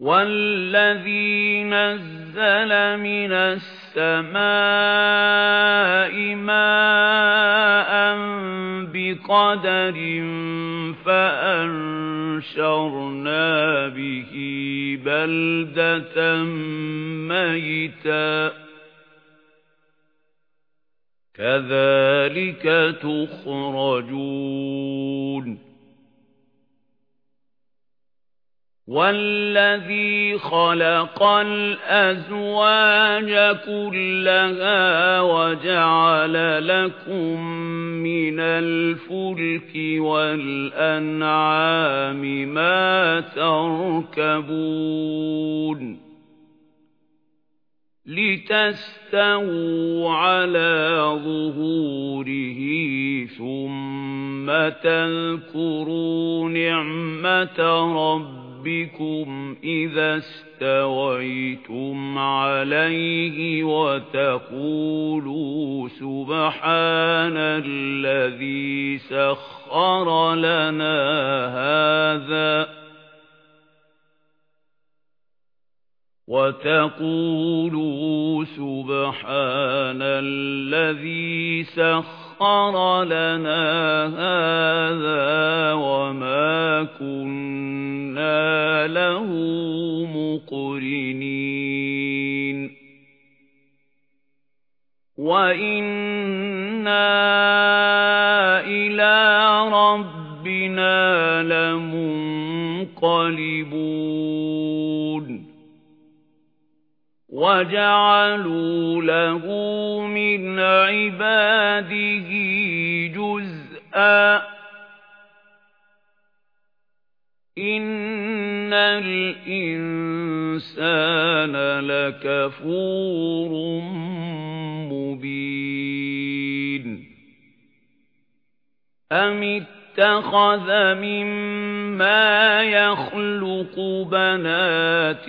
وَالَّذِي نَزَّلَ مِنَ السَّمَاءِ مَاءً بِقَدَرٍ فَأَنشَرْنَا بِهِ بَلْدَةً مَيْتًا كَذَلِكَ تُخْرَجُونَ وَالَّذِي خَلَقَ الْأَزْوَاجَ كُلَّهَا وَجَعَلَ لَكُم مِّنَ الْفُلْكِ وَالْأَنْعَامِ مَا تَرْكَبُونَ لِتَسْتَوُوا عَلَى ظُهُورِهِ ثُمَّ تَذْكُرُوا نِعْمَةَ رَبِّكُمْ رَبِّكُمْ إِذَا اسْتَوَيْتُمْ عَلَيْهِ وَتَقُولُوا سُبْحَانَ الَّذِي سَخَّرَ لَنَا هَذَا وَتَقُولُوا سُبْحَانَ الَّذِي سَخَّرَ لَنَا هَذَا وَمَا كُنَّا لَهُ مُقْرِنِينَ وَإِنَّا إِلَى رَبِّنَا لَمُنقَلِبُونَ وَجَعَلُوا لَهُ مِنْ عِبَادِهِ جُزْءًا. إِنَّ الْإِنسَانَ لَكَفُورٌ مُبِينٌ. أَمِ اتَّخَذَ مِمَّا يَخْلُقُ بَنَاتٍ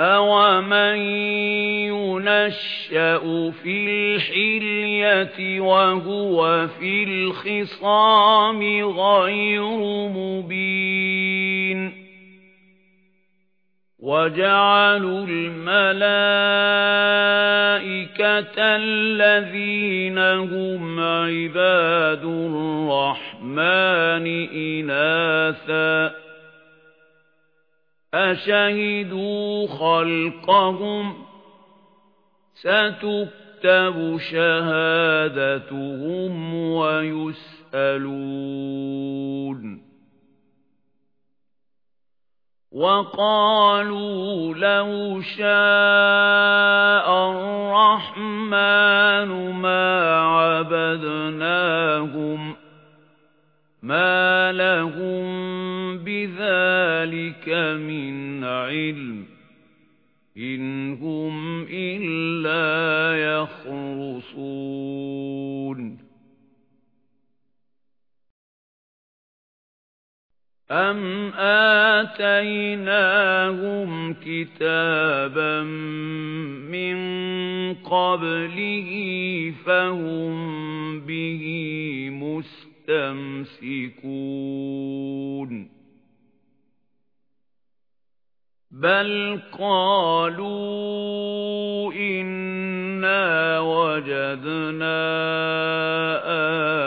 أَوَمَن يُنَشَّأُ فِي الْحِلْيَةِ وَهُوَ فِي الْخِصَامِ غَيْرُ مُبِينٍ وَجَعَلُوا الْمَلَائِكَةَ الَّذِينَ هُمْ عِبَادُ الرَّحْمَنِ إِنَاثًا أَشَهِدُوا خَلْقَهُمْ؟ سَتُكْتَبُ شَهَادَتُهُمْ وَيُسْأَلُونَ. وَقَالُوا لَوْ شَاءَ الرَّحْمَنُ مَا عَبَدْنَاهُمْ مَا لَهُم بِذَلِكَ مِنْ عِلْمٍ إِنْ هُمْ إِلَّا يَخْرُصُونَ أَمْ آتَيْنَاهُمْ كِتَابًا مِنْ قَبْلِهِ فَهُمْ بِهِ مُسْتَمْسِكُونَ بَلْ قَالُوا إِنَّا وَجَدْنَا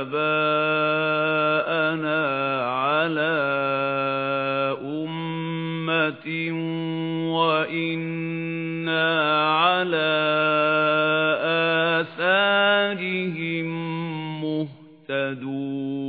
آبَاءَنَا عَلَى أُمَّةٍ وَإِنَّا عَلَى آثَارِهِم مُهْتَدُونَ